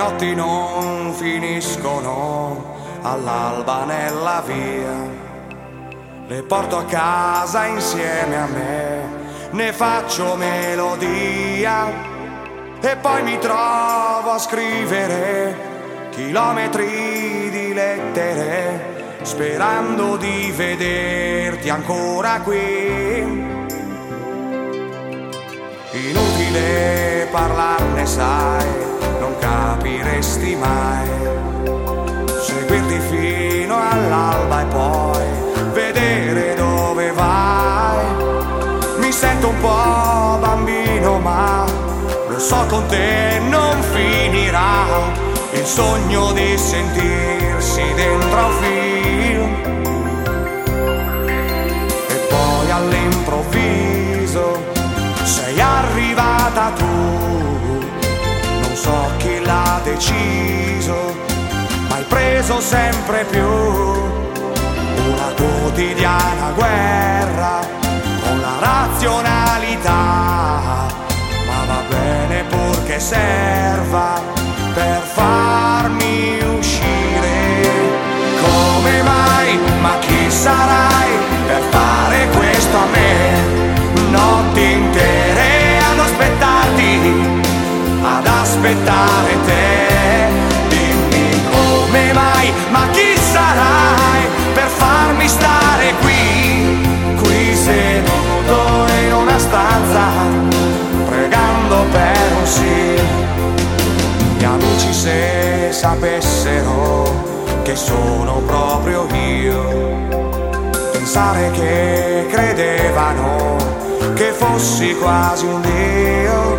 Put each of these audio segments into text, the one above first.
notti non finiscono all'alba nella via. Le porto a casa insieme a me, ne faccio melodia e poi mi trovo a scrivere chilometri di lettere sperando di vederti ancora qui. Inutile parlarne, sai, capiresti mai. Seguirti fino all'alba e poi vedere dove vai. Mi sento un po' bambino, ma lo so con te non finirà. Il sogno di sentirsi dentro un film. Deciso, ma hai preso sempre più una quotidiana guerra con la razionalità. Ma va bene purché serva per farmi Gli amici se sapessero che sono proprio io, pensare che credevano che fossi quasi un dio,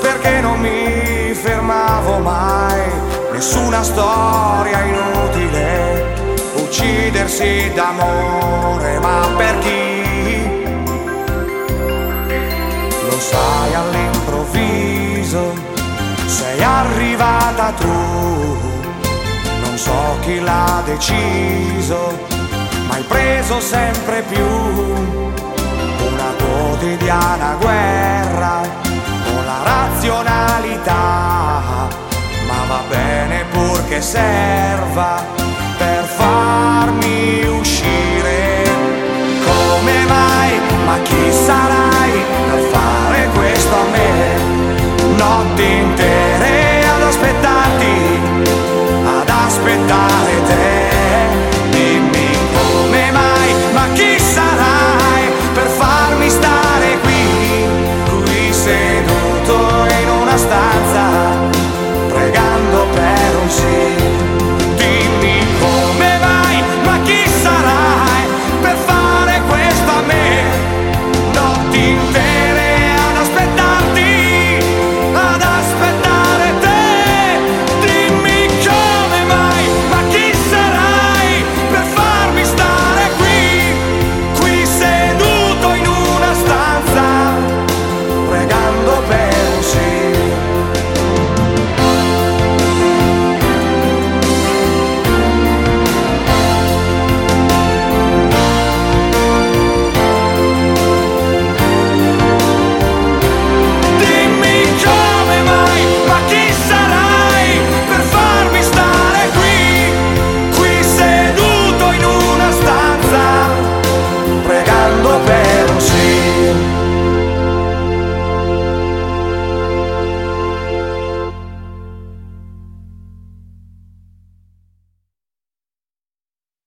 perché non mi fermavo mai, nessuna storia inutile, uccidersi d'amore, ma per chi? Lo sai all'improvviso, sei arrivata tu, non so chi l'ha deciso, ma hai preso sempre più. Una quotidiana guerra con la razionalità, ma va bene purché serva